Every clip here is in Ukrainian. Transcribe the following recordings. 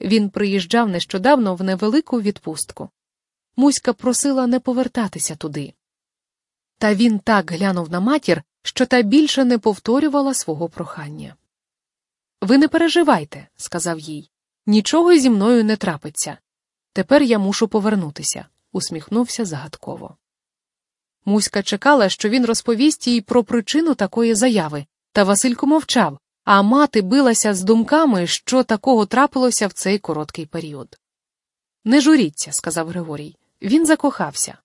Він приїжджав нещодавно в невелику відпустку. Муська просила не повертатися туди. Та він так глянув на матір, що та більше не повторювала свого прохання. Ви не переживайте, сказав їй. Нічого зі мною не трапиться. Тепер я мушу повернутися, усміхнувся загадково. Муська чекала, що він розповість їй про причину такої заяви, та Василько мовчав, а мати билася з думками, що такого трапилося в цей короткий період. Не журіться, сказав Григорій. Він закохався.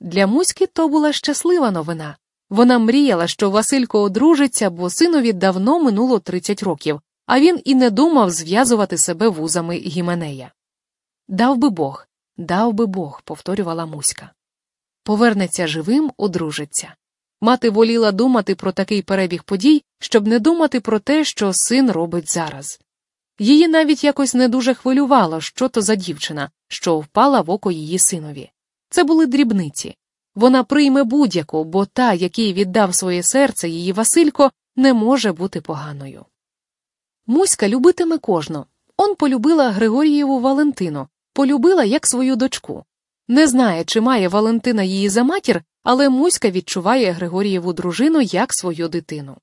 Для Муськи то була щаслива новина. Вона мріяла, що Василько одружиться, бо синові давно минуло 30 років, а він і не думав зв'язувати себе вузами Гіменея. Дав би Бог, дав би Бог, повторювала Муська. Повернеться живим, одружиться. Мати воліла думати про такий перебіг подій, щоб не думати про те, що син робить зараз. Її навіть якось не дуже хвилювало, що то за дівчина, що впала в око її синові. Це були дрібниці. Вона прийме будь-яку, бо та, який віддав своє серце її Василько, не може бути поганою. Муська любитиме кожну. Он полюбила Григорієву Валентину, полюбила як свою дочку. Не знає, чи має Валентина її за матір, але Муська відчуває Григорієву дружину як свою дитину.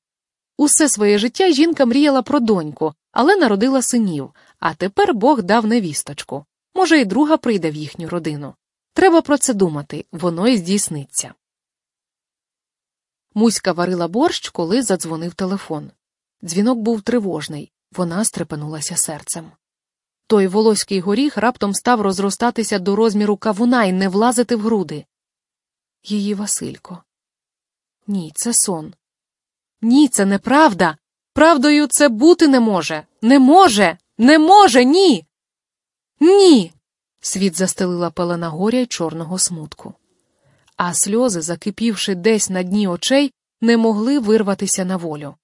Усе своє життя жінка мріяла про доньку, але народила синів, а тепер Бог дав невісточку. Може, і друга прийде в їхню родину. Треба про це думати, воно і здійсниться. Муська варила борщ, коли задзвонив телефон. Дзвінок був тривожний, вона стрепенулася серцем. Той волоський горіх раптом став розростатися до розміру кавуна і не влазити в груди. Її Василько. Ні, це сон. Ні, це неправда. Правдою це бути не може. Не може, не може, ні. Ні. Світ застелила пелена горя й чорного смутку. А сльози, закипівши десь на дні очей, не могли вирватися на волю.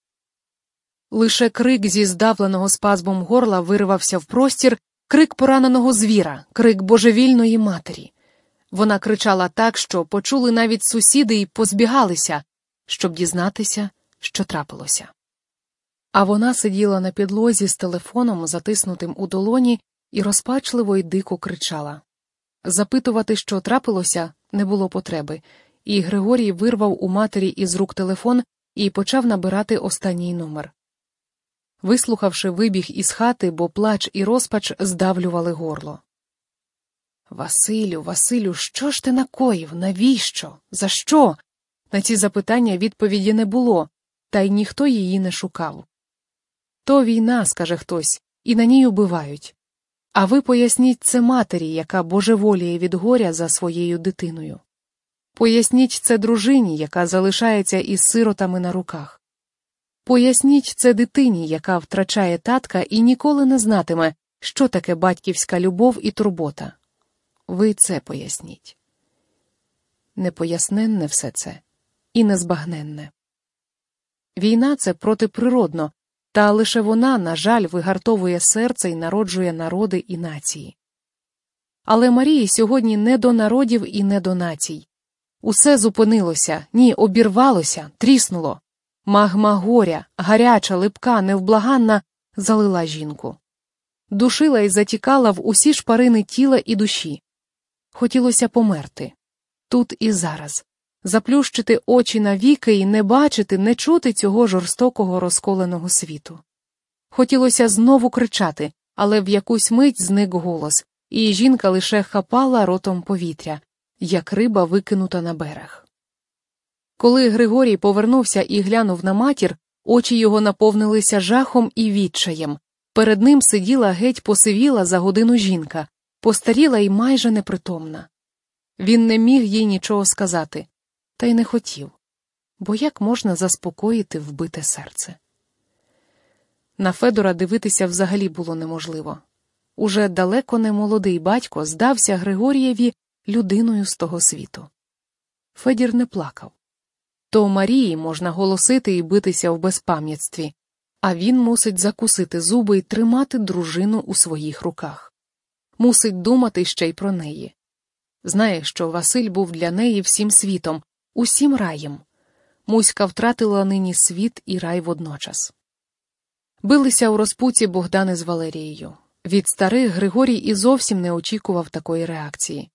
Лише крик зі здавленого спазмом горла вирвався в простір, крик пораненого звіра, крик божевільної матері. Вона кричала так, що почули навіть сусіди і позбігалися, щоб дізнатися, що трапилося. А вона сиділа на підлозі з телефоном, затиснутим у долоні, і розпачливо й дико кричала. Запитувати, що трапилося, не було потреби, і Григорій вирвав у матері із рук телефон і почав набирати останній номер. Вислухавши вибіг із хати, бо плач і розпач здавлювали горло. Василю, Василю, що ж ти накоїв? Навіщо? За що? На ці запитання відповіді не було, та й ніхто її не шукав. То війна, скаже хтось, і на ній убивають. А ви поясніть це матері, яка божеволіє від горя за своєю дитиною. Поясніть це дружині, яка залишається із сиротами на руках. Поясніть це дитині, яка втрачає татка і ніколи не знатиме, що таке батьківська любов і турбота. Ви це поясніть. Непоясненне все це і незбагненне. Війна це протиприродно, та лише вона, на жаль, вигартовує серце і народжує народи і нації. Але Марії сьогодні не до народів і не до націй. Усе зупинилося, ні, обірвалося, тріснуло. Магма горя, гаряча, липка, невблаганна, залила жінку. Душила і затікала в усі шпарини тіла і душі. Хотілося померти тут і зараз, заплющити очі навіки і не бачити, не чути цього жорстокого розколеного світу. Хотілося знову кричати, але в якусь мить зник голос, і жінка лише хапала ротом повітря, як риба викинута на берег. Коли Григорій повернувся і глянув на матір, очі його наповнилися жахом і відчаєм. Перед ним сиділа геть посивіла за годину жінка, постаріла і майже непритомна. Він не міг їй нічого сказати, та й не хотів, бо як можна заспокоїти вбите серце. На Федора дивитися взагалі було неможливо. Уже далеко не молодий батько здався Григорієві людиною з того світу. Федір не плакав. То Марії можна голосити і битися в безпам'ятстві, а він мусить закусити зуби і тримати дружину у своїх руках, мусить думати ще й про неї. Знає, що Василь був для неї всім світом, усім раєм. Муська втратила нині світ і рай водночас. Билися у розпуці Богдани з Валерією. Від старих Григорій і зовсім не очікував такої реакції.